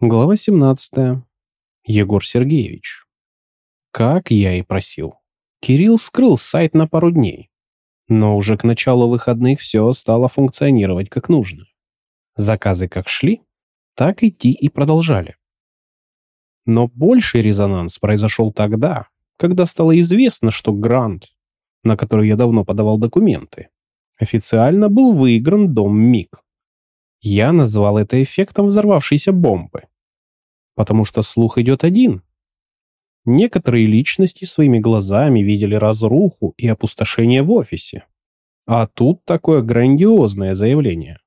Глава 17. Егор Сергеевич. Как я и просил. Кирилл скрыл сайт на пару дней. Но уже к началу выходных все стало функционировать как нужно. Заказы как шли, так идти и продолжали. Но больший резонанс произошел тогда, когда стало известно, что грант, на который я давно подавал документы, официально был выигран Дом МИГ. Я назвал это эффектом взорвавшейся бомбы. Потому что слух идет один. Некоторые личности своими глазами видели разруху и опустошение в офисе. А тут такое грандиозное заявление.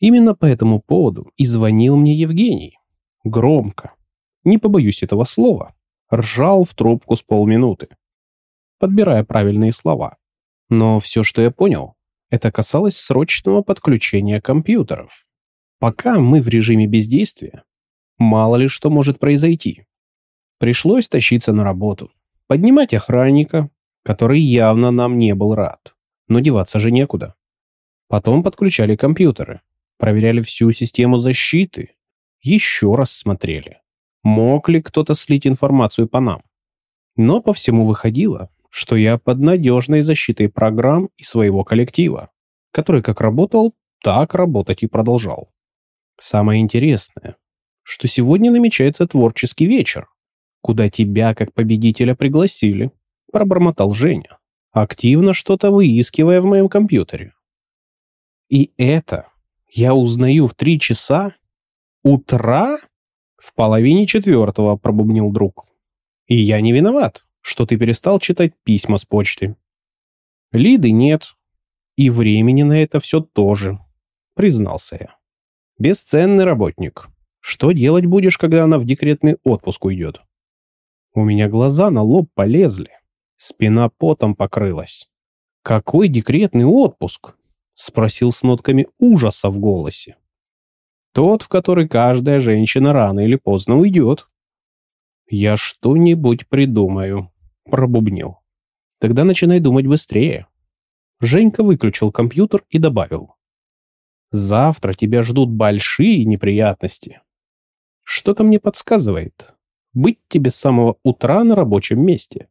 Именно по этому поводу и звонил мне Евгений. Громко. Не побоюсь этого слова. Ржал в трубку с полминуты. Подбирая правильные слова. Но все, что я понял, это касалось срочного подключения компьютеров. Пока мы в режиме бездействия, мало ли что может произойти. Пришлось тащиться на работу, поднимать охранника, который явно нам не был рад. Но деваться же некуда. Потом подключали компьютеры, проверяли всю систему защиты, еще раз смотрели, мог ли кто-то слить информацию по нам. Но по всему выходило, что я под надежной защитой программ и своего коллектива, который как работал, так работать и продолжал. Самое интересное, что сегодня намечается творческий вечер, куда тебя как победителя пригласили, пробормотал Женя, активно что-то выискивая в моем компьютере. И это я узнаю в три часа утра в половине четвертого, пробубнил друг. И я не виноват что ты перестал читать письма с почты. Лиды нет. И времени на это все тоже, признался я. Бесценный работник. Что делать будешь, когда она в декретный отпуск уйдет? У меня глаза на лоб полезли. Спина потом покрылась. «Какой декретный отпуск?» — спросил с нотками ужаса в голосе. «Тот, в который каждая женщина рано или поздно уйдет». «Я что-нибудь придумаю», пробубнил. Тогда начинай думать быстрее. Женька выключил компьютер и добавил. Завтра тебя ждут большие неприятности. Что-то мне подсказывает. Быть тебе с самого утра на рабочем месте.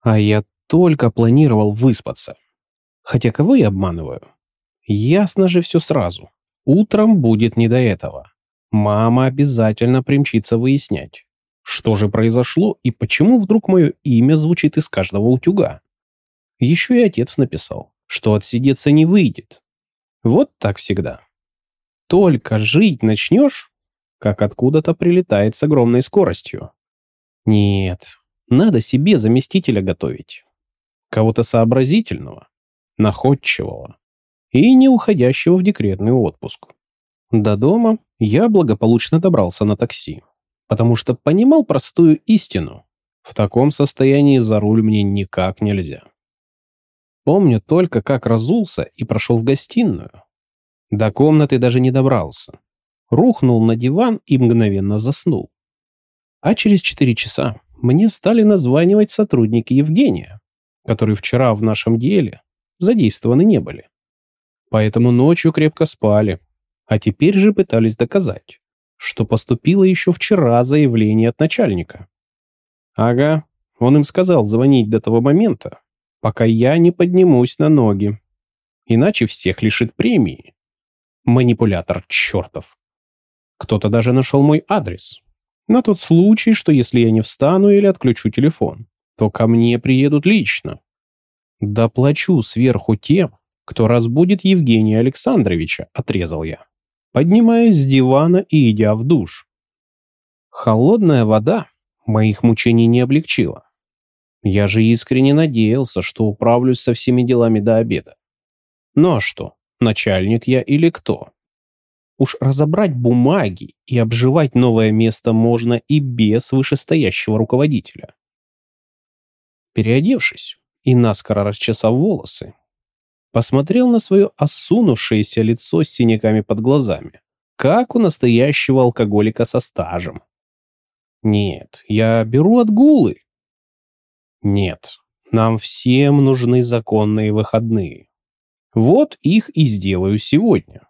А я только планировал выспаться. Хотя кого я обманываю? Ясно же все сразу. Утром будет не до этого. Мама обязательно примчится выяснять. Что же произошло и почему вдруг мое имя звучит из каждого утюга? Еще и отец написал, что отсидеться не выйдет. Вот так всегда. Только жить начнешь, как откуда-то прилетает с огромной скоростью. Нет, надо себе заместителя готовить. Кого-то сообразительного, находчивого и не уходящего в декретный отпуск. До дома я благополучно добрался на такси потому что понимал простую истину. В таком состоянии за руль мне никак нельзя. Помню только, как разулся и прошел в гостиную. До комнаты даже не добрался. Рухнул на диван и мгновенно заснул. А через четыре часа мне стали названивать сотрудники Евгения, которые вчера в нашем деле задействованы не были. Поэтому ночью крепко спали, а теперь же пытались доказать, что поступило еще вчера заявление от начальника. Ага, он им сказал звонить до того момента, пока я не поднимусь на ноги. Иначе всех лишит премии. Манипулятор чертов. Кто-то даже нашел мой адрес. На тот случай, что если я не встану или отключу телефон, то ко мне приедут лично. Доплачу сверху тем, кто разбудит Евгения Александровича, отрезал я поднимаясь с дивана и идя в душ. Холодная вода моих мучений не облегчила. Я же искренне надеялся, что управлюсь со всеми делами до обеда. Ну а что, начальник я или кто? Уж разобрать бумаги и обживать новое место можно и без вышестоящего руководителя. Переодевшись и наскоро расчесав волосы, посмотрел на свое осунувшееся лицо с синяками под глазами, как у настоящего алкоголика со стажем. Нет, я беру отгулы. Нет, нам всем нужны законные выходные. Вот их и сделаю сегодня.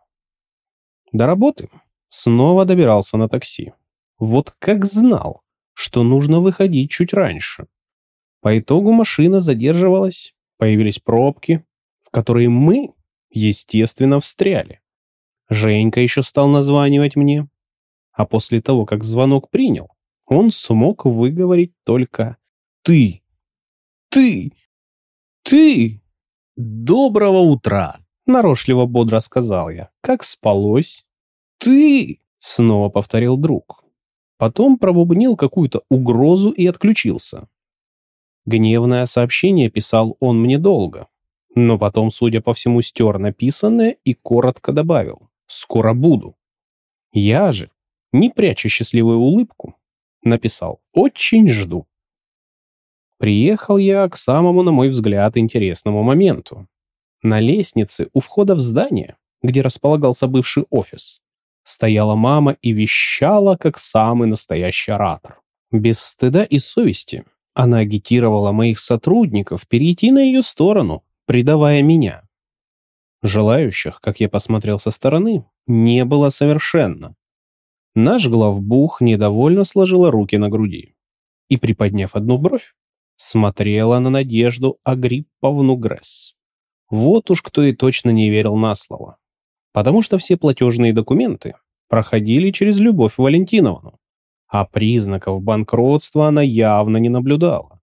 До работы Снова добирался на такси. Вот как знал, что нужно выходить чуть раньше. По итогу машина задерживалась, появились пробки, которые мы, естественно, встряли. Женька еще стал названивать мне, а после того, как звонок принял, он смог выговорить только «ты». «Ты! Ты! Доброго утра!» Нарочливо бодро сказал я. «Как спалось?» «Ты!» — снова повторил друг. Потом пробубнил какую-то угрозу и отключился. Гневное сообщение писал он мне долго, но потом, судя по всему, стер написанное и коротко добавил «Скоро буду». Я же, не пряча счастливую улыбку, написал «Очень жду». Приехал я к самому, на мой взгляд, интересному моменту. На лестнице у входа в здание, где располагался бывший офис, стояла мама и вещала, как самый настоящий оратор. Без стыда и совести она агитировала моих сотрудников перейти на ее сторону, предавая меня. Желающих, как я посмотрел со стороны, не было совершенно. Наш главбух недовольно сложила руки на груди и, приподняв одну бровь, смотрела на Надежду Агрипповну Гресс. Вот уж кто и точно не верил на слово. Потому что все платежные документы проходили через Любовь Валентиновну, а признаков банкротства она явно не наблюдала.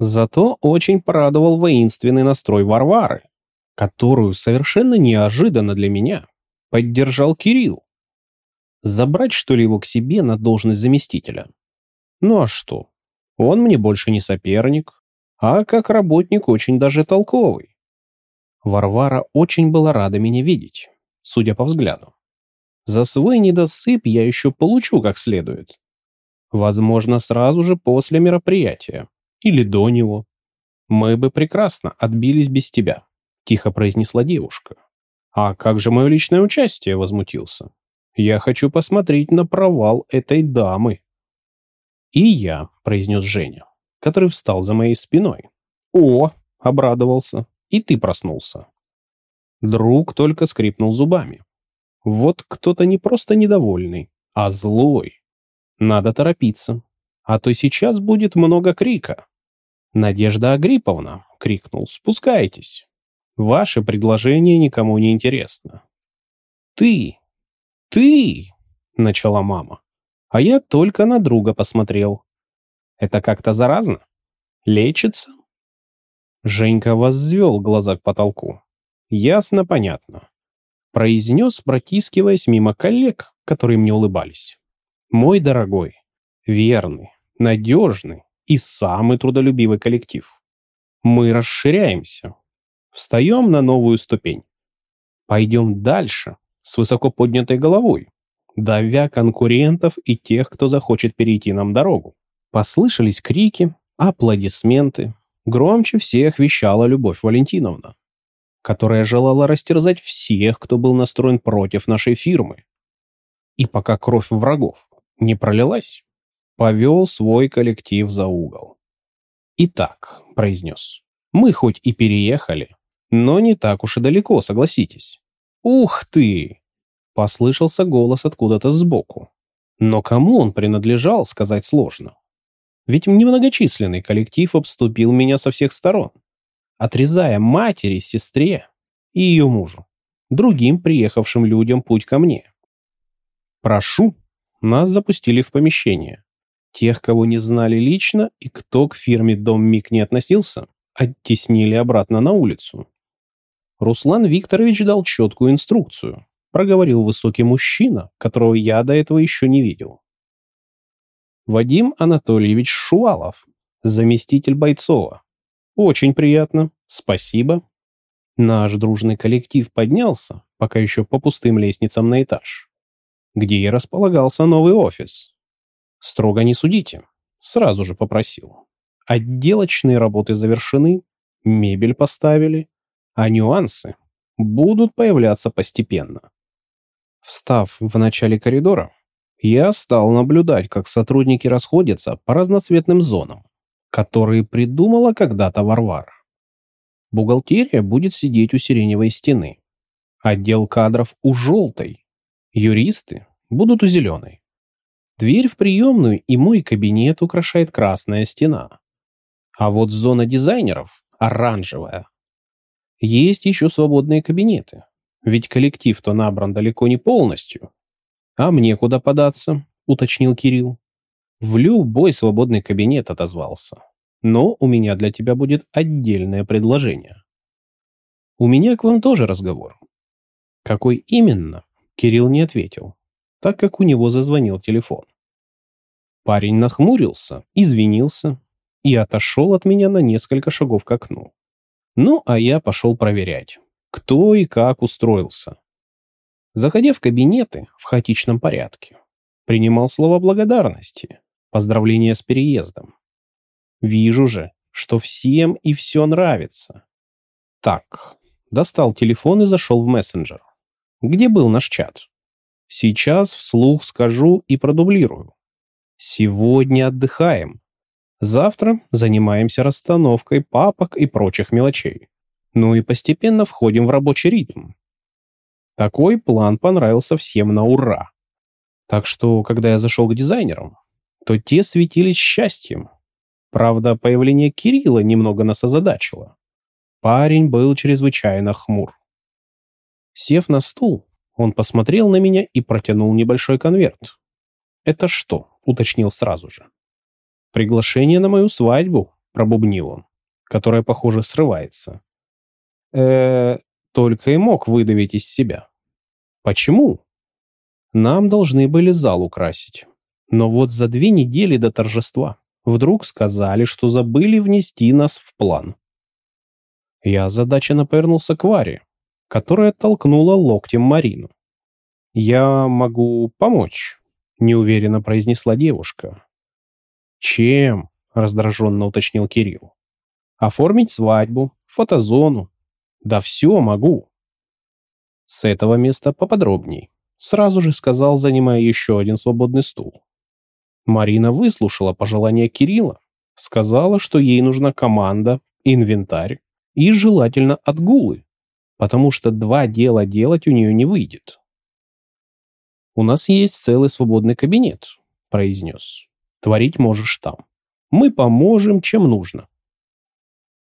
Зато очень порадовал воинственный настрой Варвары, которую совершенно неожиданно для меня поддержал Кирилл. Забрать, что ли, его к себе на должность заместителя? Ну а что? Он мне больше не соперник, а как работник очень даже толковый. Варвара очень была рада меня видеть, судя по взгляду. За свой недосып я еще получу как следует. Возможно, сразу же после мероприятия. Или до него. Мы бы прекрасно отбились без тебя, тихо произнесла девушка. А как же мое личное участие, возмутился. Я хочу посмотреть на провал этой дамы. «И я», — произнес Женя, который встал за моей спиной. «О!» — обрадовался. «И ты проснулся». Друг только скрипнул зубами. Вот кто-то не просто недовольный, а злой. Надо торопиться, а то сейчас будет много крика. «Надежда Агриповна!» — крикнул. «Спускайтесь! Ваше предложение никому не интересно». «Ты! Ты!» — начала мама а я только на друга посмотрел. Это как-то заразно? Лечится? Женька воззвел глаза к потолку. Ясно, понятно. Произнес, протискиваясь мимо коллег, которые мне улыбались. Мой дорогой, верный, надежный и самый трудолюбивый коллектив. Мы расширяемся. Встаем на новую ступень. Пойдем дальше с высоко поднятой головой давя конкурентов и тех, кто захочет перейти нам дорогу. Послышались крики, аплодисменты. Громче всех вещала Любовь Валентиновна, которая желала растерзать всех, кто был настроен против нашей фирмы. И пока кровь врагов не пролилась, повел свой коллектив за угол. «Итак», — произнес, — «мы хоть и переехали, но не так уж и далеко, согласитесь». «Ух ты!» Послышался голос откуда-то сбоку. Но кому он принадлежал, сказать сложно. Ведь немногочисленный коллектив обступил меня со всех сторон, отрезая матери, сестре и ее мужу, другим приехавшим людям путь ко мне. «Прошу!» Нас запустили в помещение. Тех, кого не знали лично и кто к фирме «Дом Мик» не относился, оттеснили обратно на улицу. Руслан Викторович дал четкую инструкцию, проговорил высокий мужчина, которого я до этого еще не видел. Вадим Анатольевич Шувалов, заместитель Бойцова. Очень приятно, спасибо. Наш дружный коллектив поднялся, пока еще по пустым лестницам на этаж, где и располагался новый офис. Строго не судите, сразу же попросил. Отделочные работы завершены, мебель поставили, а нюансы будут появляться постепенно. Встав в начале коридора, я стал наблюдать, как сотрудники расходятся по разноцветным зонам, которые придумала когда-то Варвара. Бухгалтерия будет сидеть у сиреневой стены, отдел кадров у желтой, юристы будут у зеленой. Дверь в приемную и мой кабинет украшает красная стена. А вот зона дизайнеров оранжевая. Есть еще свободные кабинеты. Ведь коллектив-то набран далеко не полностью. А мне куда податься, уточнил Кирилл. В любой свободный кабинет отозвался. Но у меня для тебя будет отдельное предложение. У меня к вам тоже разговор. Какой именно? Кирилл не ответил, так как у него зазвонил телефон. Парень нахмурился, извинился и отошел от меня на несколько шагов к окну. Ну, а я пошел проверять, кто и как устроился. Заходя в кабинеты в хаотичном порядке, принимал слова благодарности, поздравления с переездом. Вижу же, что всем и все нравится. Так, достал телефон и зашел в мессенджер. Где был наш чат? Сейчас вслух скажу и продублирую. Сегодня отдыхаем. Завтра занимаемся расстановкой папок и прочих мелочей. Ну и постепенно входим в рабочий ритм. Такой план понравился всем на ура. Так что, когда я зашел к дизайнерам, то те светились счастьем. Правда, появление Кирилла немного нас озадачило. Парень был чрезвычайно хмур. Сев на стул, он посмотрел на меня и протянул небольшой конверт. «Это что?» — уточнил сразу же. «Приглашение на мою свадьбу», — пробубнил он, которая, похоже, срывается. э только и мог выдавить из себя. Почему? Нам должны были зал украсить. Но вот за две недели до торжества вдруг сказали, что забыли внести нас в план. Я озадаченно повернулся к Варе, которая толкнула локтем Марину. «Я могу помочь», — неуверенно произнесла девушка. «Чем?» — раздраженно уточнил Кирилл. «Оформить свадьбу, фотозону. Да все могу». С этого места поподробней. Сразу же сказал, занимая еще один свободный стул. Марина выслушала пожелания Кирилла, сказала, что ей нужна команда, инвентарь и желательно отгулы, потому что два дела делать у нее не выйдет. «У нас есть целый свободный кабинет», — произнес. «Творить можешь там. Мы поможем, чем нужно».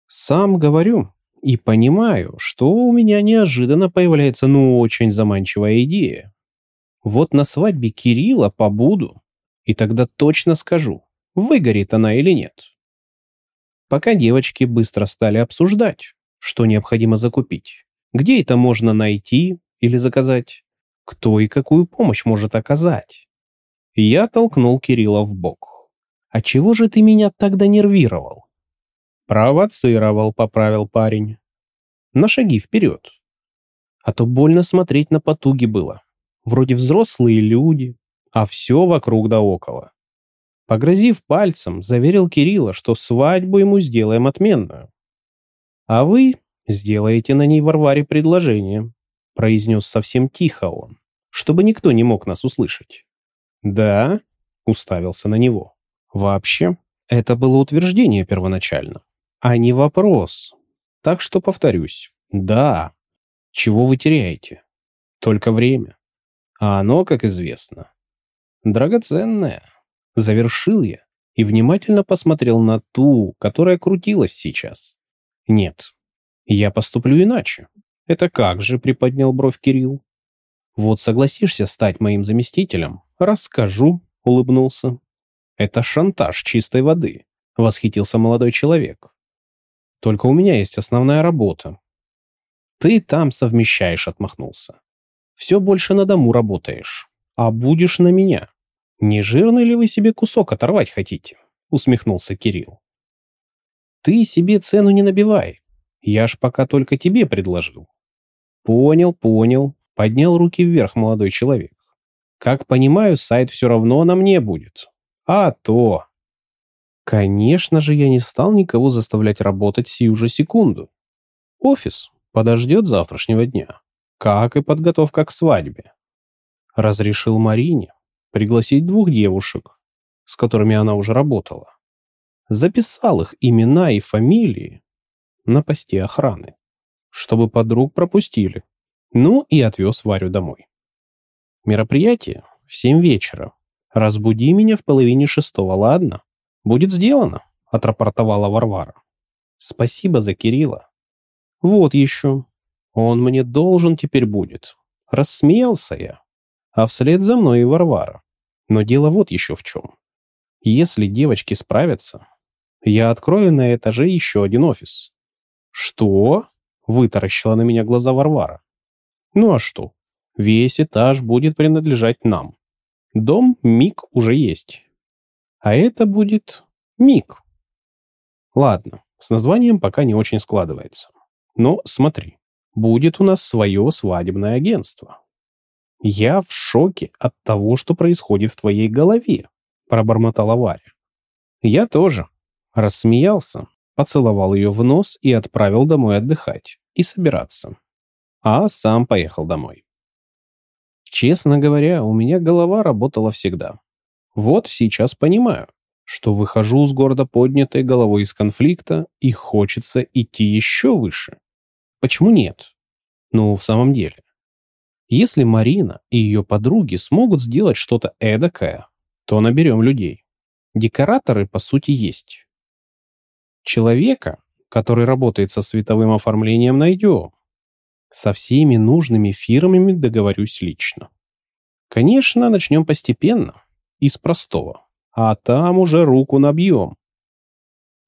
Сам говорю и понимаю, что у меня неожиданно появляется ну очень заманчивая идея. Вот на свадьбе Кирилла побуду, и тогда точно скажу, выгорит она или нет. Пока девочки быстро стали обсуждать, что необходимо закупить. Где это можно найти или заказать? Кто и какую помощь может оказать? Я толкнул Кирилла в бок. «А чего же ты меня тогда нервировал?» «Провоцировал», — поправил парень. «На шаги вперед. А то больно смотреть на потуги было. Вроде взрослые люди, а все вокруг да около». Погрозив пальцем, заверил Кирилла, что свадьбу ему сделаем отменную. «А вы «Сделаете на ней Варваре предложение», — произнес совсем тихо он, чтобы никто не мог нас услышать. «Да?» — уставился на него. «Вообще, это было утверждение первоначально, а не вопрос. Так что повторюсь. Да. Чего вы теряете? Только время. А оно, как известно, драгоценное. Завершил я и внимательно посмотрел на ту, которая крутилась сейчас. Нет, я поступлю иначе. Это как же, приподнял бровь Кирилл. Вот согласишься стать моим заместителем? Расскажу, улыбнулся. Это шантаж чистой воды, восхитился молодой человек. Только у меня есть основная работа. Ты там совмещаешь, отмахнулся. Все больше на дому работаешь, а будешь на меня. Не жирный ли вы себе кусок оторвать хотите? Усмехнулся Кирилл. Ты себе цену не набивай, я ж пока только тебе предложил. Понял, понял. Поднял руки вверх молодой человек. Как понимаю, сайт все равно на мне будет. А то... Конечно же, я не стал никого заставлять работать сию же секунду. Офис подождет завтрашнего дня, как и подготовка к свадьбе. Разрешил Марине пригласить двух девушек, с которыми она уже работала. Записал их имена и фамилии на посте охраны, чтобы подруг пропустили. Ну и отвез Варю домой. Мероприятие в семь вечера. Разбуди меня в половине шестого, ладно? Будет сделано, отрапортовала Варвара. Спасибо за Кирилла. Вот еще. Он мне должен теперь будет. Рассмеялся я. А вслед за мной и Варвара. Но дело вот еще в чем. Если девочки справятся, я открою на этаже еще один офис. Что? Вытаращила на меня глаза Варвара. Ну а что? Весь этаж будет принадлежать нам. Дом Мик уже есть. А это будет Мик. Ладно, с названием пока не очень складывается. Но смотри, будет у нас свое свадебное агентство. Я в шоке от того, что происходит в твоей голове, пробормотала Варя. Я тоже. Рассмеялся, поцеловал ее в нос и отправил домой отдыхать и собираться. А сам поехал домой. Честно говоря, у меня голова работала всегда. Вот сейчас понимаю, что выхожу с гордо поднятой головой из конфликта и хочется идти еще выше. Почему нет? Ну, в самом деле. Если Марина и ее подруги смогут сделать что-то эдакое, то наберем людей. Декораторы, по сути, есть. Человека, который работает со световым оформлением, найдем. Со всеми нужными фирмами договорюсь лично. Конечно, начнем постепенно, из простого, а там уже руку набьем.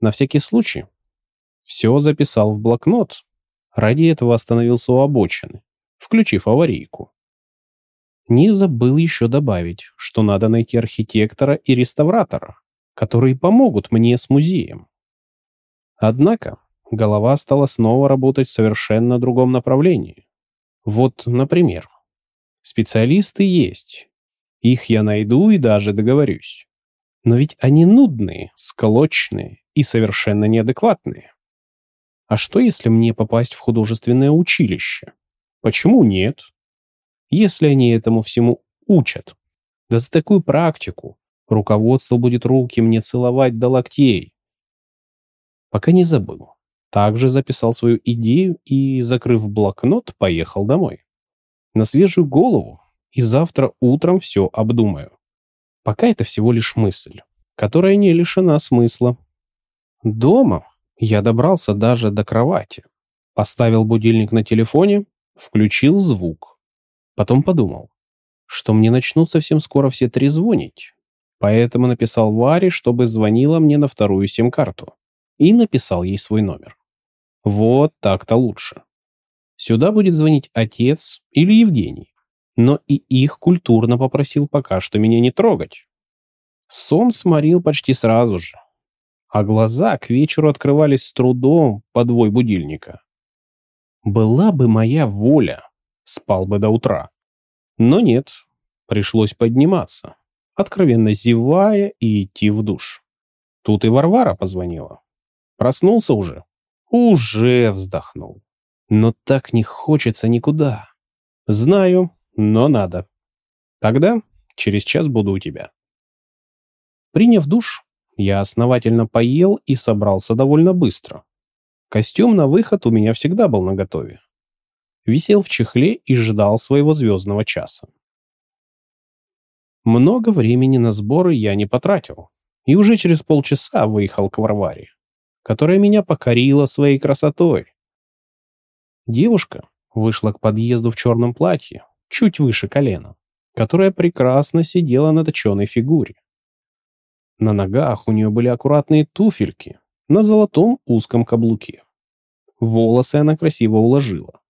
На всякий случай все записал в блокнот. Ради этого остановился у обочины, включив аварийку. Не забыл еще добавить, что надо найти архитектора и реставратора, которые помогут мне с музеем. Однако голова стала снова работать в совершенно другом направлении. Вот, например, специалисты есть. Их я найду и даже договорюсь. Но ведь они нудные, сколочные и совершенно неадекватные. А что, если мне попасть в художественное училище? Почему нет? Если они этому всему учат. Да за такую практику руководство будет руки мне целовать до локтей. Пока не забыл. Также записал свою идею и, закрыв блокнот, поехал домой. На свежую голову и завтра утром все обдумаю. Пока это всего лишь мысль, которая не лишена смысла. Дома я добрался даже до кровати. Поставил будильник на телефоне, включил звук. Потом подумал, что мне начнут совсем скоро все трезвонить. Поэтому написал Варе, чтобы звонила мне на вторую сим-карту. И написал ей свой номер. Вот так-то лучше. Сюда будет звонить отец или Евгений. Но и их культурно попросил пока что меня не трогать. Сон сморил почти сразу же. А глаза к вечеру открывались с трудом по двой будильника. Была бы моя воля, спал бы до утра. Но нет, пришлось подниматься, откровенно зевая и идти в душ. Тут и Варвара позвонила. Проснулся уже, уже вздохнул. Но так не хочется никуда. Знаю, но надо. Тогда через час буду у тебя. Приняв душ, я основательно поел и собрался довольно быстро. Костюм на выход у меня всегда был наготове. Висел в чехле и ждал своего звездного часа. Много времени на сборы я не потратил, и уже через полчаса выехал к Варваре которая меня покорила своей красотой. Девушка вышла к подъезду в черном платье, чуть выше колена, которая прекрасно сидела на точенной фигуре. На ногах у нее были аккуратные туфельки на золотом узком каблуке. Волосы она красиво уложила.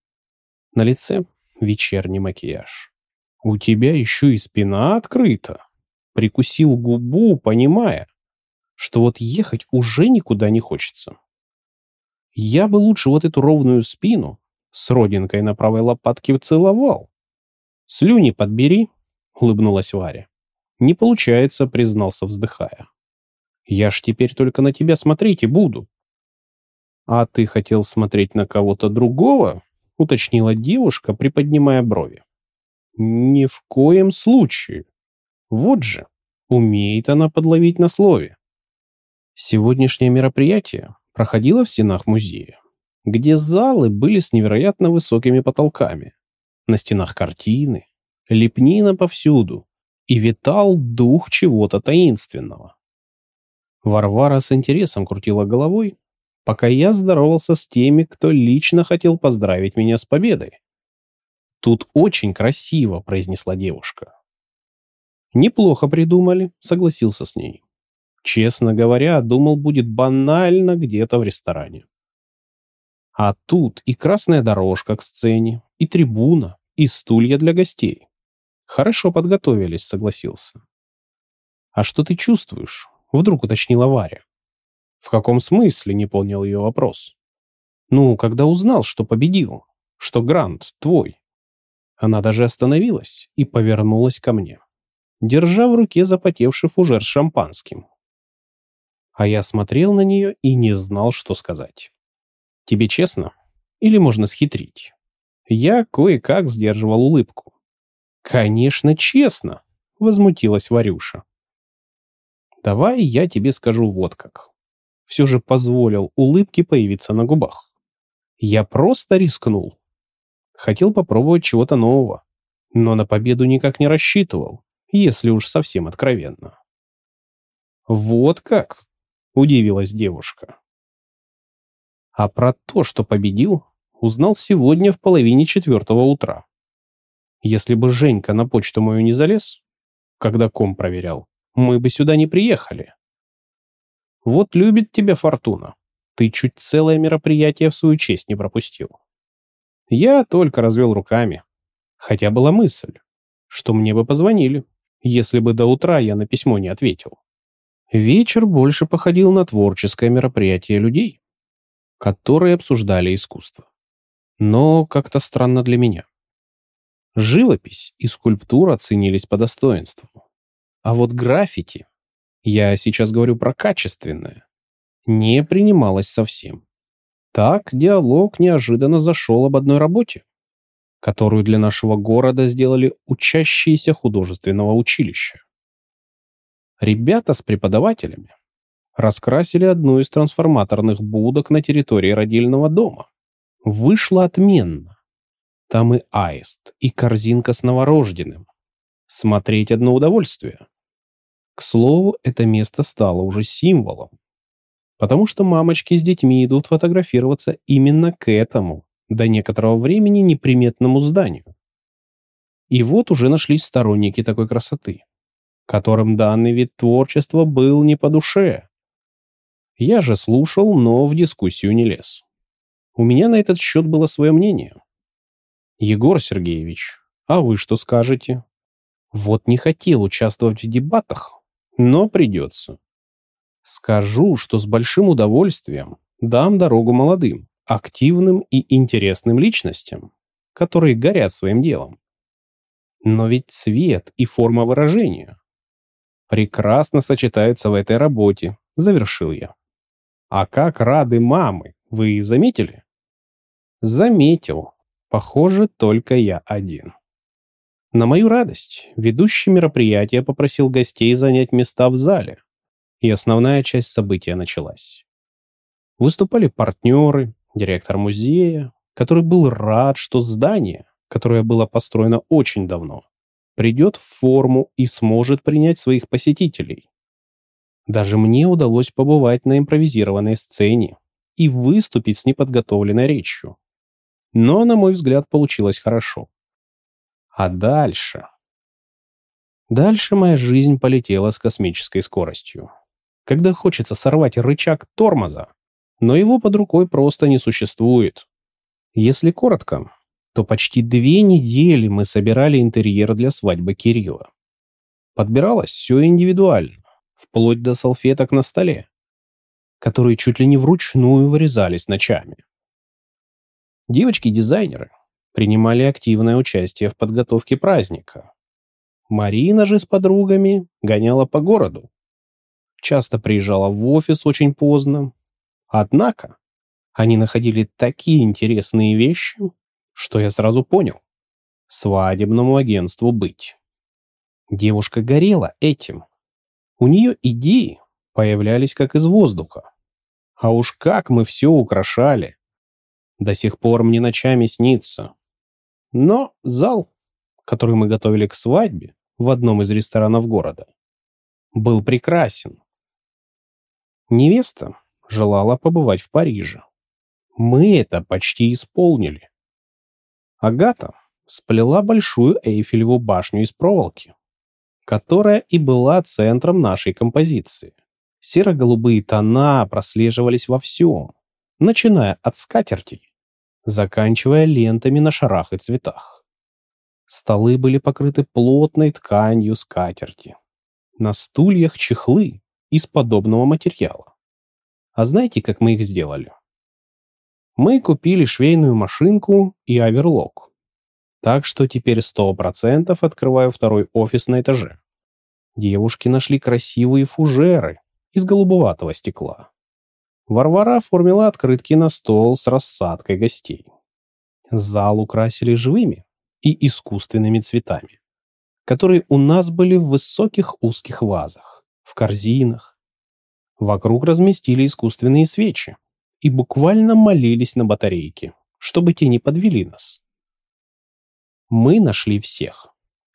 На лице вечерний макияж. «У тебя еще и спина открыта!» Прикусил губу, понимая, что вот ехать уже никуда не хочется. Я бы лучше вот эту ровную спину с родинкой на правой лопатке целовал. «Слюни подбери», — улыбнулась Варя. «Не получается», — признался, вздыхая. «Я ж теперь только на тебя смотреть и буду». «А ты хотел смотреть на кого-то другого?» — уточнила девушка, приподнимая брови. «Ни в коем случае. Вот же, умеет она подловить на слове». Сегодняшнее мероприятие проходило в стенах музея, где залы были с невероятно высокими потолками. На стенах картины, лепнина повсюду, и витал дух чего-то таинственного. Варвара с интересом крутила головой, пока я здоровался с теми, кто лично хотел поздравить меня с победой. «Тут очень красиво», — произнесла девушка. «Неплохо придумали», — согласился с ней. Честно говоря, думал, будет банально где-то в ресторане. А тут и красная дорожка к сцене, и трибуна, и стулья для гостей. Хорошо подготовились, согласился. А что ты чувствуешь? Вдруг уточнила Варя. В каком смысле, не понял ее вопрос. Ну, когда узнал, что победил, что Грант твой. Она даже остановилась и повернулась ко мне, держа в руке запотевший фужер с шампанским. А я смотрел на нее и не знал, что сказать. Тебе честно? Или можно схитрить? Я кое-как сдерживал улыбку. «Конечно, честно!» — возмутилась Варюша. «Давай я тебе скажу вот как». Все же позволил улыбке появиться на губах. Я просто рискнул. Хотел попробовать чего-то нового, но на победу никак не рассчитывал, если уж совсем откровенно. «Вот как?» — удивилась девушка. А про то, что победил, узнал сегодня в половине четвертого утра. Если бы Женька на почту мою не залез, когда ком проверял, мы бы сюда не приехали. Вот любит тебя Фортуна. Ты чуть целое мероприятие в свою честь не пропустил. Я только развел руками. Хотя была мысль, что мне бы позвонили, если бы до утра я на письмо не ответил. Вечер больше походил на творческое мероприятие людей, которые обсуждали искусство. Но как-то странно для меня. Живопись и скульптура ценились по достоинству. А вот граффити, я сейчас говорю про качественное, не принималось совсем. Так диалог неожиданно зашел об одной работе, которую для нашего города сделали учащиеся художественного училища. Ребята с преподавателями раскрасили одну из трансформаторных будок на территории родильного дома. Вышло отменно. Там и аист, и корзинка с новорожденным. Смотреть одно удовольствие. К слову, это место стало уже символом. Потому что мамочки с детьми идут фотографироваться именно к этому, до некоторого времени неприметному зданию. И вот уже нашлись сторонники такой красоты, которым данный вид творчества был не по душе. Я же слушал, но в дискуссию не лез. У меня на этот счет было свое мнение. Егор Сергеевич, а вы что скажете? Вот не хотел участвовать в дебатах, но придется. Скажу, что с большим удовольствием дам дорогу молодым, активным и интересным личностям, которые горят своим делом. Но ведь цвет и форма выражения прекрасно сочетаются в этой работе, завершил я. А как рады мамы, вы заметили? Заметил. Похоже, только я один. На мою радость, ведущий мероприятия попросил гостей занять места в зале, и основная часть события началась. Выступали партнеры, директор музея, который был рад, что здание, которое было построено очень давно, придет в форму и сможет принять своих посетителей. Даже мне удалось побывать на импровизированной сцене и выступить с неподготовленной речью. Но, на мой взгляд, получилось хорошо. А дальше... Дальше моя жизнь полетела с космической скоростью. Когда хочется сорвать рычаг тормоза, но его под рукой просто не существует. Если коротко, то почти две недели мы собирали интерьер для свадьбы Кирилла. Подбиралось все индивидуально вплоть до салфеток на столе, которые чуть ли не вручную вырезались ночами. Девочки-дизайнеры принимали активное участие в подготовке праздника. Марина же с подругами гоняла по городу. Часто приезжала в офис очень поздно. Однако они находили такие интересные вещи, что я сразу понял. Свадебному агентству быть. Девушка горела этим. У нее идеи появлялись как из воздуха. А уж как мы все украшали. До сих пор мне ночами снится. Но зал, который мы готовили к свадьбе, в одном из ресторанов города. Был прекрасен. Невеста желала побывать в Париже. Мы это почти исполнили. Агата сплела большую Эйфелеву башню из проволоки, которая и была центром нашей композиции. Серо-голубые тона прослеживались во всем, начиная от скатертей, заканчивая лентами на шарах и цветах. Столы были покрыты плотной тканью скатерти. На стульях чехлы из подобного материала. А знаете, как мы их сделали? Мы купили швейную машинку и оверлок. Так что теперь сто процентов открываю второй офис на этаже. Девушки нашли красивые фужеры из голубоватого стекла. Варвара оформила открытки на стол с рассадкой гостей. Зал украсили живыми и искусственными цветами, которые у нас были в высоких узких вазах, в корзинах. Вокруг разместили искусственные свечи, и буквально молились на батарейки, чтобы те не подвели нас. Мы нашли всех.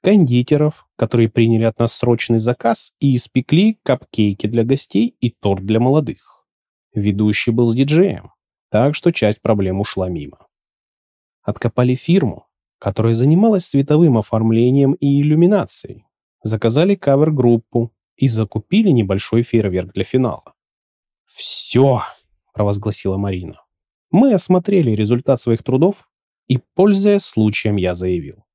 Кондитеров, которые приняли от нас срочный заказ и испекли капкейки для гостей и торт для молодых. Ведущий был с диджеем, так что часть проблем ушла мимо. Откопали фирму, которая занималась световым оформлением и иллюминацией. Заказали кавер-группу и закупили небольшой фейерверк для финала. Все, провозгласила Марина. Мы осмотрели результат своих трудов, и, пользуясь случаем, я заявил.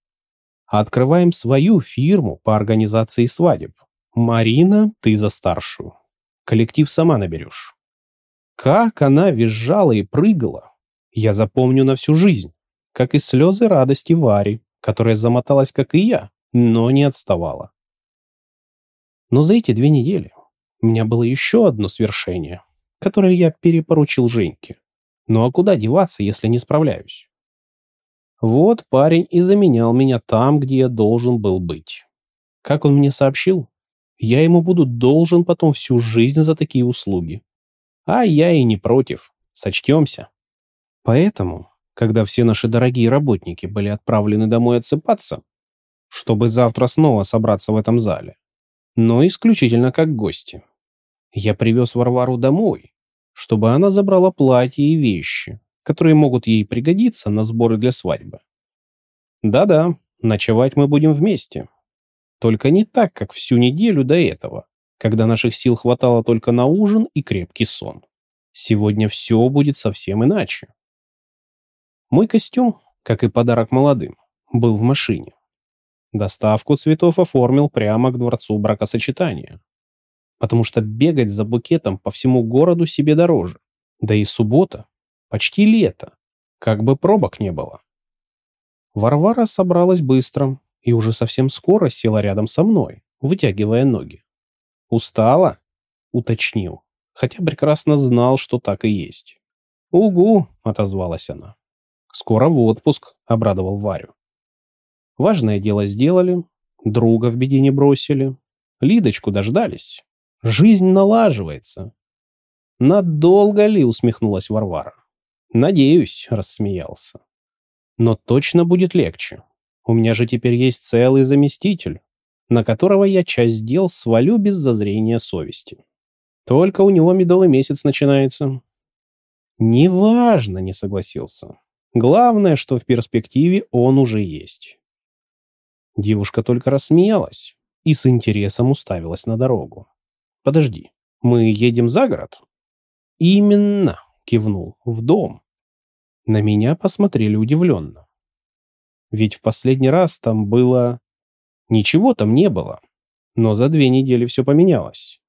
Открываем свою фирму по организации свадеб. Марина, ты за старшую. Коллектив сама наберешь. Как она визжала и прыгала, я запомню на всю жизнь, как и слезы радости Вари, которая замоталась, как и я, но не отставала. Но за эти две недели у меня было еще одно свершение которое я перепоручил Женьке. Ну а куда деваться, если не справляюсь? Вот парень и заменял меня там, где я должен был быть. Как он мне сообщил, я ему буду должен потом всю жизнь за такие услуги. А я и не против. Сочтемся. Поэтому, когда все наши дорогие работники были отправлены домой отсыпаться, чтобы завтра снова собраться в этом зале, но исключительно как гости, я привез Варвару домой чтобы она забрала платье и вещи, которые могут ей пригодиться на сборы для свадьбы. Да-да, ночевать мы будем вместе. Только не так, как всю неделю до этого, когда наших сил хватало только на ужин и крепкий сон. Сегодня все будет совсем иначе. Мой костюм, как и подарок молодым, был в машине. Доставку цветов оформил прямо к дворцу бракосочетания потому что бегать за букетом по всему городу себе дороже. Да и суббота, почти лето, как бы пробок не было. Варвара собралась быстро и уже совсем скоро села рядом со мной, вытягивая ноги. «Устала?» — уточнил, хотя прекрасно знал, что так и есть. «Угу», — отозвалась она. «Скоро в отпуск», — обрадовал Варю. Важное дело сделали, друга в беде не бросили, Лидочку дождались. Жизнь налаживается. Надолго ли, усмехнулась Варвара. Надеюсь, рассмеялся. Но точно будет легче. У меня же теперь есть целый заместитель, на которого я часть дел свалю без зазрения совести. Только у него медовый месяц начинается. Неважно, не согласился. Главное, что в перспективе он уже есть. Девушка только рассмеялась и с интересом уставилась на дорогу. Подожди, мы едем за город? Именно, кивнул, в дом. На меня посмотрели удивленно. Ведь в последний раз там было... Ничего там не было. Но за две недели все поменялось.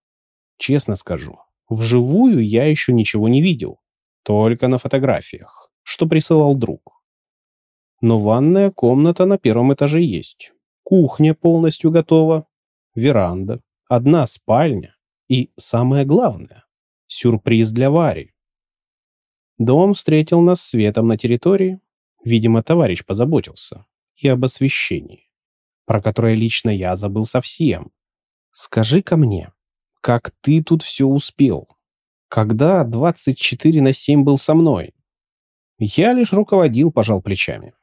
Честно скажу, вживую я еще ничего не видел. Только на фотографиях, что присылал друг. Но ванная комната на первом этаже есть. Кухня полностью готова. Веранда. Одна спальня. И самое главное – сюрприз для Вари. Дом встретил нас светом на территории. Видимо, товарищ позаботился. И об освещении, про которое лично я забыл совсем. Скажи-ка мне, как ты тут все успел? Когда 24 на 7 был со мной? Я лишь руководил, пожал плечами.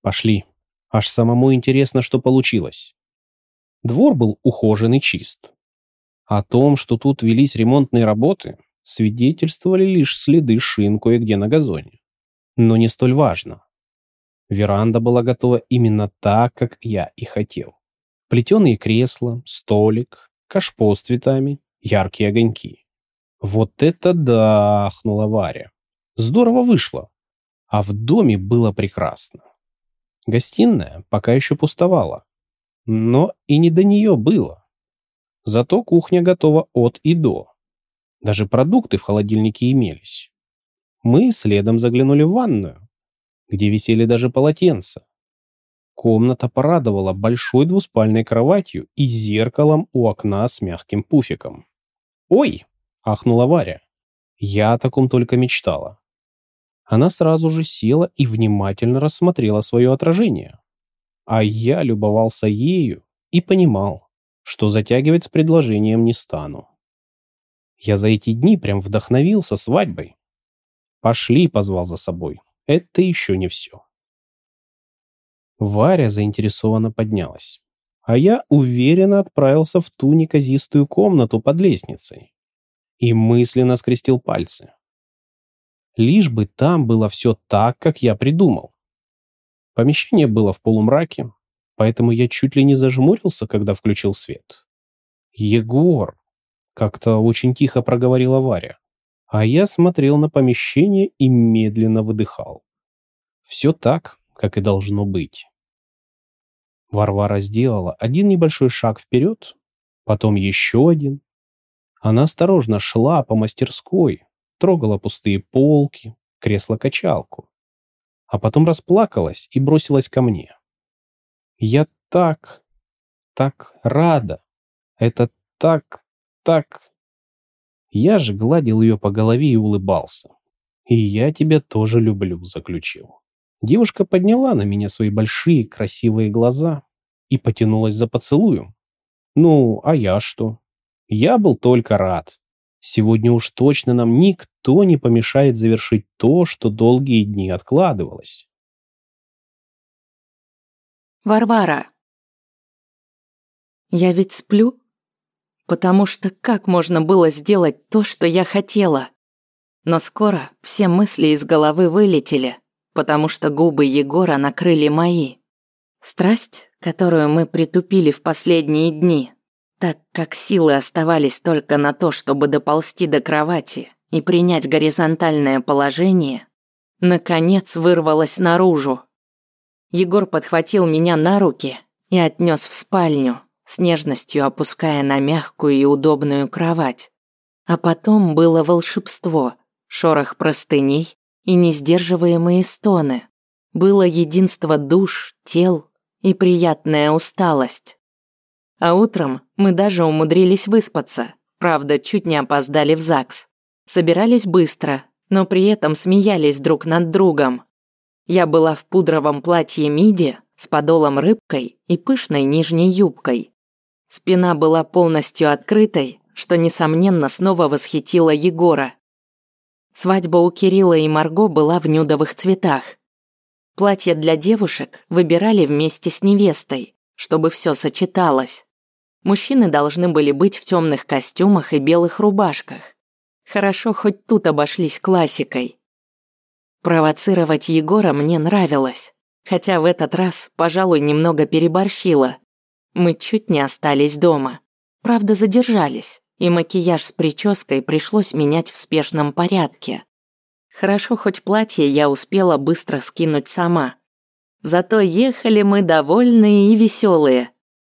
Пошли. Аж самому интересно, что получилось. Двор был ухожен и чист. О том, что тут велись ремонтные работы, свидетельствовали лишь следы шин кое-где на газоне. Но не столь важно. Веранда была готова именно так, как я и хотел. Плетеные кресла, столик, кашпо с цветами, яркие огоньки. «Вот это да!» — ахнула Варя. «Здорово вышло!» А в доме было прекрасно. Гостиная пока еще пустовала. Но и не до нее было. Зато кухня готова от и до. Даже продукты в холодильнике имелись. Мы следом заглянули в ванную, где висели даже полотенца. Комната порадовала большой двуспальной кроватью и зеркалом у окна с мягким пуфиком. «Ой!» — ахнула Варя. «Я о таком только мечтала». Она сразу же села и внимательно рассмотрела свое отражение. А я любовался ею и понимал, что затягивать с предложением не стану. Я за эти дни прям вдохновился свадьбой. «Пошли», — позвал за собой. «Это еще не все». Варя заинтересованно поднялась, а я уверенно отправился в ту неказистую комнату под лестницей и мысленно скрестил пальцы. Лишь бы там было все так, как я придумал. Помещение было в полумраке, поэтому я чуть ли не зажмурился, когда включил свет. «Егор!» — как-то очень тихо проговорила Варя, а я смотрел на помещение и медленно выдыхал. Все так, как и должно быть. Варвара сделала один небольшой шаг вперед, потом еще один. Она осторожно шла по мастерской, трогала пустые полки, кресло-качалку, а потом расплакалась и бросилась ко мне. Я так, так рада. Это так, так... Я же гладил ее по голове и улыбался. «И я тебя тоже люблю», — заключил. Девушка подняла на меня свои большие красивые глаза и потянулась за поцелуем. Ну, а я что? Я был только рад. Сегодня уж точно нам никто не помешает завершить то, что долгие дни откладывалось. Варвара. Я ведь сплю, потому что как можно было сделать то, что я хотела? Но скоро все мысли из головы вылетели потому что губы Егора накрыли мои. Страсть, которую мы притупили в последние дни, так как силы оставались только на то, чтобы доползти до кровати и принять горизонтальное положение, наконец вырвалась наружу. Егор подхватил меня на руки и отнес в спальню, с нежностью опуская на мягкую и удобную кровать. А потом было волшебство, шорох простыней, и несдерживаемые стоны. Было единство душ, тел и приятная усталость. А утром мы даже умудрились выспаться, правда, чуть не опоздали в ЗАГС. Собирались быстро, но при этом смеялись друг над другом. Я была в пудровом платье миди с подолом рыбкой и пышной нижней юбкой. Спина была полностью открытой, что, несомненно, снова восхитило Егора. Свадьба у Кирилла и Марго была в нюдовых цветах. Платье для девушек выбирали вместе с невестой, чтобы все сочеталось. Мужчины должны были быть в темных костюмах и белых рубашках. Хорошо, хоть тут обошлись классикой. Провоцировать Егора мне нравилось, хотя в этот раз, пожалуй, немного переборщила. Мы чуть не остались дома. Правда, задержались и макияж с прической пришлось менять в спешном порядке. Хорошо, хоть платье я успела быстро скинуть сама. Зато ехали мы довольные и веселые.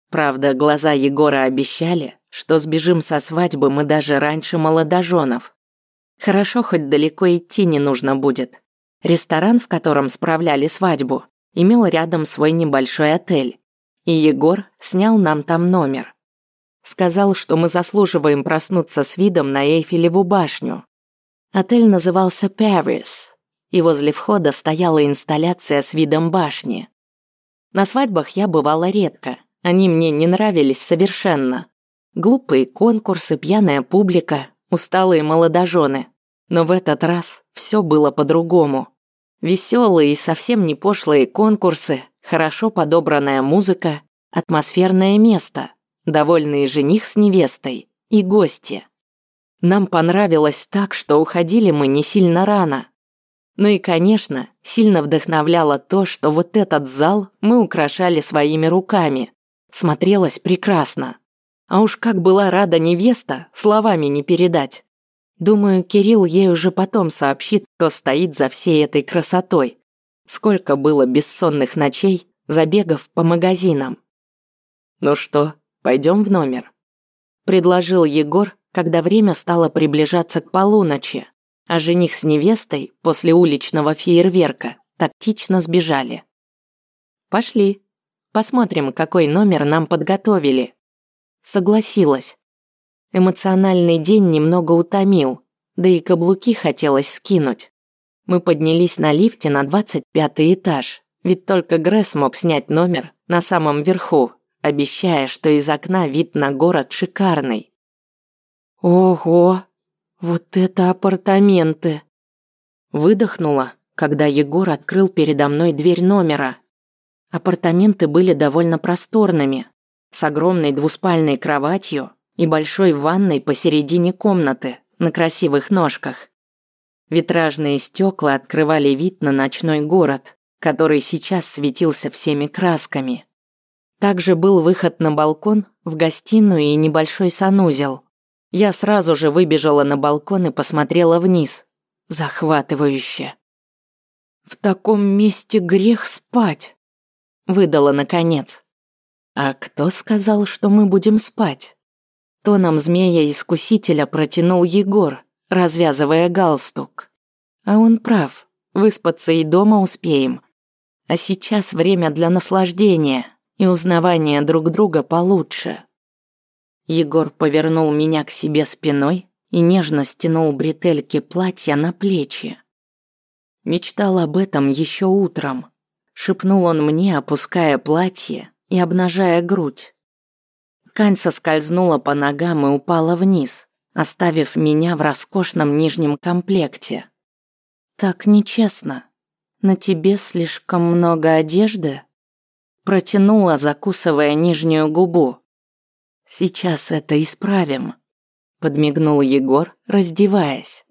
Правда, глаза Егора обещали, что сбежим со свадьбы мы даже раньше молодоженов. Хорошо, хоть далеко идти не нужно будет. Ресторан, в котором справляли свадьбу, имел рядом свой небольшой отель. И Егор снял нам там номер. Сказал, что мы заслуживаем проснуться с видом на Эйфелеву башню. Отель назывался Paris, и возле входа стояла инсталляция с видом башни. На свадьбах я бывала редко, они мне не нравились совершенно. Глупые конкурсы, пьяная публика, усталые молодожены. Но в этот раз все было по-другому. Веселые и совсем не пошлые конкурсы, хорошо подобранная музыка, атмосферное место – довольный жених с невестой и гости. Нам понравилось так, что уходили мы не сильно рано. Ну и, конечно, сильно вдохновляло то, что вот этот зал мы украшали своими руками. Смотрелось прекрасно. А уж как была рада невеста, словами не передать. Думаю, Кирилл ей уже потом сообщит, кто стоит за всей этой красотой. Сколько было бессонных ночей, забегов по магазинам. Ну что, пойдем в номер? Предложил Егор, когда время стало приближаться к полуночи а жених с невестой после уличного фейерверка тактично сбежали. «Пошли. Посмотрим, какой номер нам подготовили». Согласилась. Эмоциональный день немного утомил, да и каблуки хотелось скинуть. Мы поднялись на лифте на 25 этаж, ведь только Гресс мог снять номер на самом верху, обещая, что из окна вид на город шикарный. «Ого!» Вот это апартаменты. Выдохнула, когда Егор открыл передо мной дверь номера. Апартаменты были довольно просторными, с огромной двуспальной кроватью и большой ванной посередине комнаты на красивых ножках. Витражные стекла открывали вид на ночной город, который сейчас светился всеми красками. Также был выход на балкон, в гостиную и небольшой санузел. Я сразу же выбежала на балкон и посмотрела вниз. Захватывающе. «В таком месте грех спать», — выдала наконец. «А кто сказал, что мы будем спать?» Тоном змея-искусителя протянул Егор, развязывая галстук. А он прав, выспаться и дома успеем. А сейчас время для наслаждения и узнавания друг друга получше. Егор повернул меня к себе спиной и нежно стянул бретельки платья на плечи. Мечтал об этом еще утром. Шепнул он мне, опуская платье и обнажая грудь. Ткань соскользнула по ногам и упала вниз, оставив меня в роскошном нижнем комплекте. Так нечестно. На тебе слишком много одежды? Протянула, закусывая нижнюю губу. Сейчас это исправим, подмигнул Егор, раздеваясь.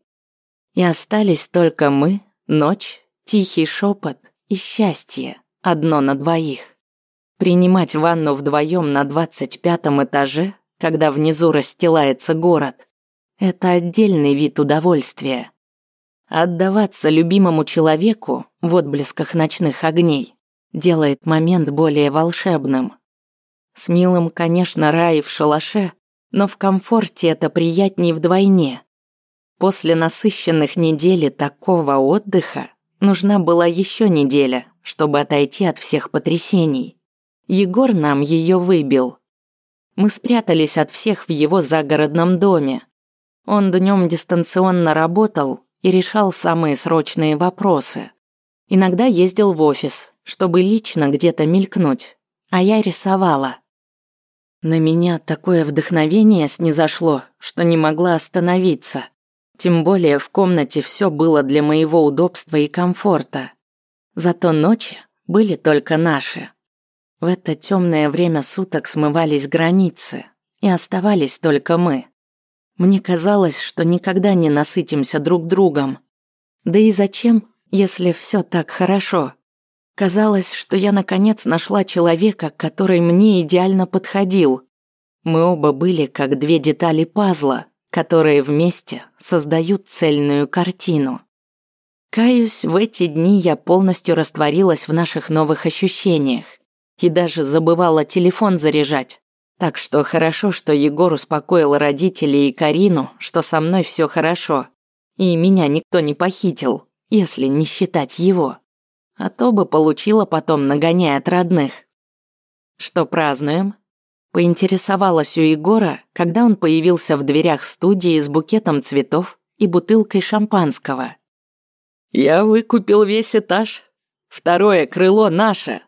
И остались только мы, ночь, тихий шепот и счастье, одно на двоих. Принимать ванну вдвоем на двадцать пятом этаже, когда внизу расстилается город, это отдельный вид удовольствия. Отдаваться любимому человеку в отблесках ночных огней делает момент более волшебным. С милым, конечно, рай в шалаше, но в комфорте это приятнее вдвойне. После насыщенных недели такого отдыха нужна была еще неделя, чтобы отойти от всех потрясений. Егор нам ее выбил. Мы спрятались от всех в его загородном доме. Он днем дистанционно работал и решал самые срочные вопросы. Иногда ездил в офис, чтобы лично где-то мелькнуть, а я рисовала. На меня такое вдохновение снизошло, что не могла остановиться. Тем более в комнате все было для моего удобства и комфорта. Зато ночи были только наши. В это темное время суток смывались границы, и оставались только мы. Мне казалось, что никогда не насытимся друг другом. Да и зачем, если все так хорошо? Казалось, что я наконец нашла человека, который мне идеально подходил. Мы оба были как две детали пазла, которые вместе создают цельную картину. Каюсь, в эти дни я полностью растворилась в наших новых ощущениях и даже забывала телефон заряжать. Так что хорошо, что Егор успокоил родителей и Карину, что со мной все хорошо, и меня никто не похитил, если не считать его а то бы получила потом нагоняя от родных. Что празднуем? Поинтересовалась у Егора, когда он появился в дверях студии с букетом цветов и бутылкой шампанского. «Я выкупил весь этаж. Второе крыло наше.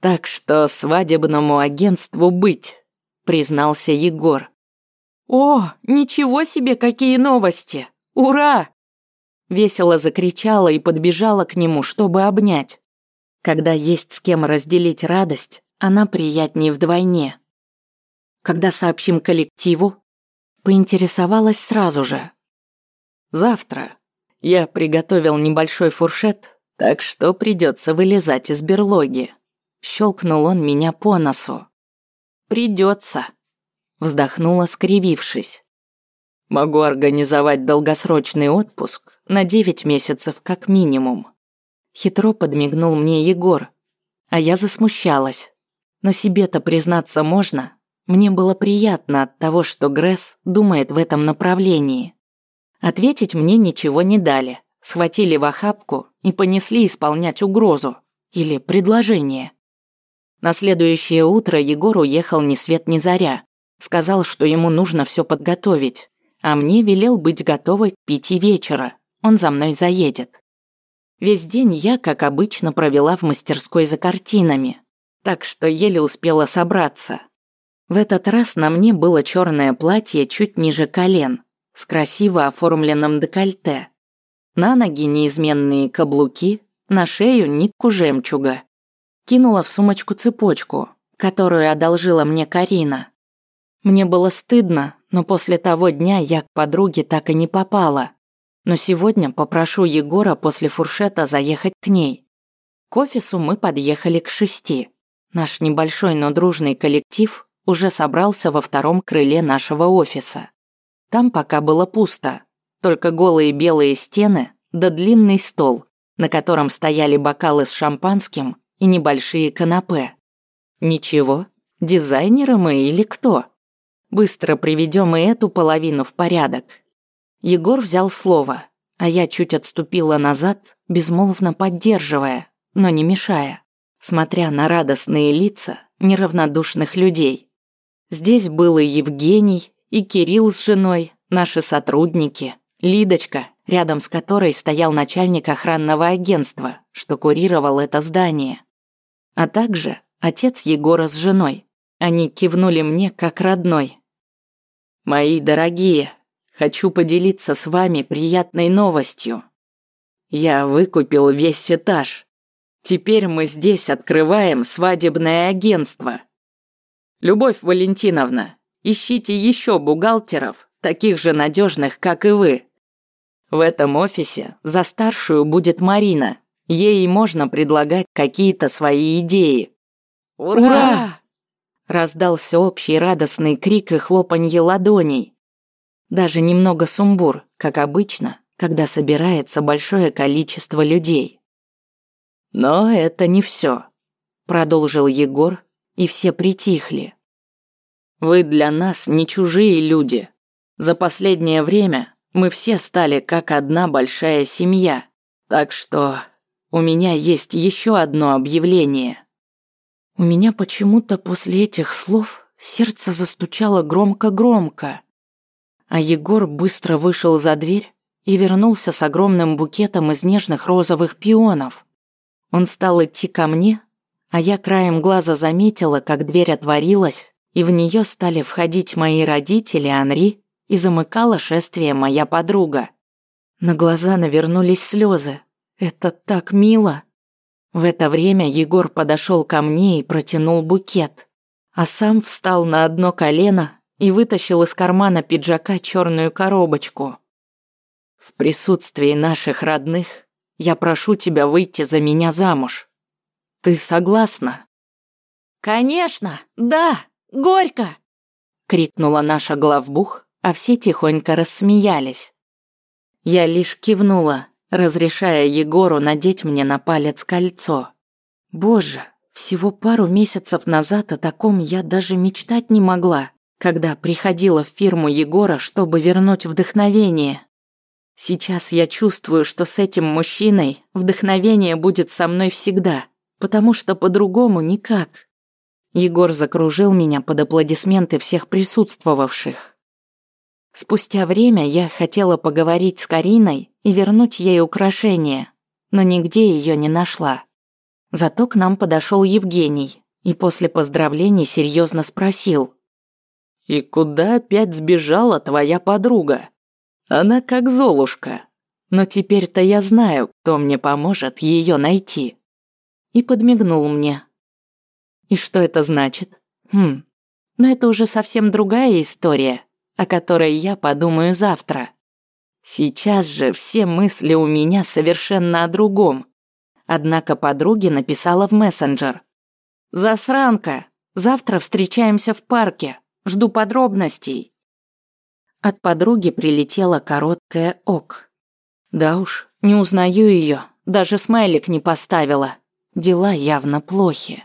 Так что свадебному агентству быть», признался Егор. «О, ничего себе, какие новости! Ура!» Весело закричала и подбежала к нему, чтобы обнять. Когда есть с кем разделить радость, она приятнее вдвойне. Когда сообщим коллективу?» Поинтересовалась сразу же. «Завтра. Я приготовил небольшой фуршет, так что придется вылезать из берлоги». Щелкнул он меня по носу. «Придется», — вздохнула, скривившись. «Могу организовать долгосрочный отпуск на девять месяцев как минимум». Хитро подмигнул мне Егор, а я засмущалась. Но себе-то признаться можно. Мне было приятно от того, что Гресс думает в этом направлении. Ответить мне ничего не дали. Схватили в охапку и понесли исполнять угрозу или предложение. На следующее утро Егор уехал ни свет ни заря. Сказал, что ему нужно все подготовить, а мне велел быть готовой к пяти вечера. Он за мной заедет. Весь день я, как обычно, провела в мастерской за картинами, так что еле успела собраться. В этот раз на мне было черное платье чуть ниже колен, с красиво оформленным декольте. На ноги неизменные каблуки, на шею нитку жемчуга. Кинула в сумочку цепочку, которую одолжила мне Карина. Мне было стыдно, но после того дня я к подруге так и не попала. Но сегодня попрошу Егора после фуршета заехать к ней. К офису мы подъехали к шести. Наш небольшой, но дружный коллектив уже собрался во втором крыле нашего офиса. Там пока было пусто, только голые белые стены да длинный стол, на котором стояли бокалы с шампанским и небольшие канапе. Ничего, дизайнеры мы или кто? Быстро приведем и эту половину в порядок. Егор взял слово, а я чуть отступила назад, безмолвно поддерживая, но не мешая, смотря на радостные лица неравнодушных людей. Здесь был и Евгений, и Кирилл с женой, наши сотрудники, Лидочка, рядом с которой стоял начальник охранного агентства, что курировал это здание. А также отец Егора с женой. Они кивнули мне как родной. «Мои дорогие, хочу поделиться с вами приятной новостью. Я выкупил весь этаж. Теперь мы здесь открываем свадебное агентство. Любовь Валентиновна, ищите еще бухгалтеров, таких же надежных, как и вы. В этом офисе за старшую будет Марина. Ей можно предлагать какие-то свои идеи. Ура! Ура! Раздался общий радостный крик и хлопанье ладоней. Даже немного сумбур, как обычно, когда собирается большое количество людей. Но это не все, продолжил Егор, и все притихли. Вы для нас не чужие люди. За последнее время мы все стали как одна большая семья. Так что у меня есть еще одно объявление. У меня почему-то после этих слов сердце застучало громко-громко. А Егор быстро вышел за дверь и вернулся с огромным букетом из нежных розовых пионов. Он стал идти ко мне, а я краем глаза заметила, как дверь отворилась, и в нее стали входить мои родители, Анри, и замыкала шествие моя подруга. На глаза навернулись слезы. Это так мило. В это время Егор подошел ко мне и протянул букет, а сам встал на одно колено и вытащил из кармана пиджака черную коробочку. В присутствии наших родных я прошу тебя выйти за меня замуж. Ты согласна? Конечно, да, горько! крикнула наша главбух, а все тихонько рассмеялись. Я лишь кивнула, разрешая Егору надеть мне на палец кольцо. Боже, всего пару месяцев назад о таком я даже мечтать не могла когда приходила в фирму Егора, чтобы вернуть вдохновение. Сейчас я чувствую, что с этим мужчиной вдохновение будет со мной всегда, потому что по-другому никак. Егор закружил меня под аплодисменты всех присутствовавших. Спустя время я хотела поговорить с Кариной и вернуть ей украшение, но нигде ее не нашла. Зато к нам подошел Евгений и после поздравлений серьезно спросил – «И куда опять сбежала твоя подруга? Она как Золушка. Но теперь-то я знаю, кто мне поможет ее найти». И подмигнул мне. «И что это значит? Хм, Но это уже совсем другая история, о которой я подумаю завтра. Сейчас же все мысли у меня совершенно о другом. Однако подруге написала в мессенджер. «Засранка, завтра встречаемся в парке. Жду подробностей». От подруги прилетела короткая ок. Да уж, не узнаю ее, даже смайлик не поставила. Дела явно плохи.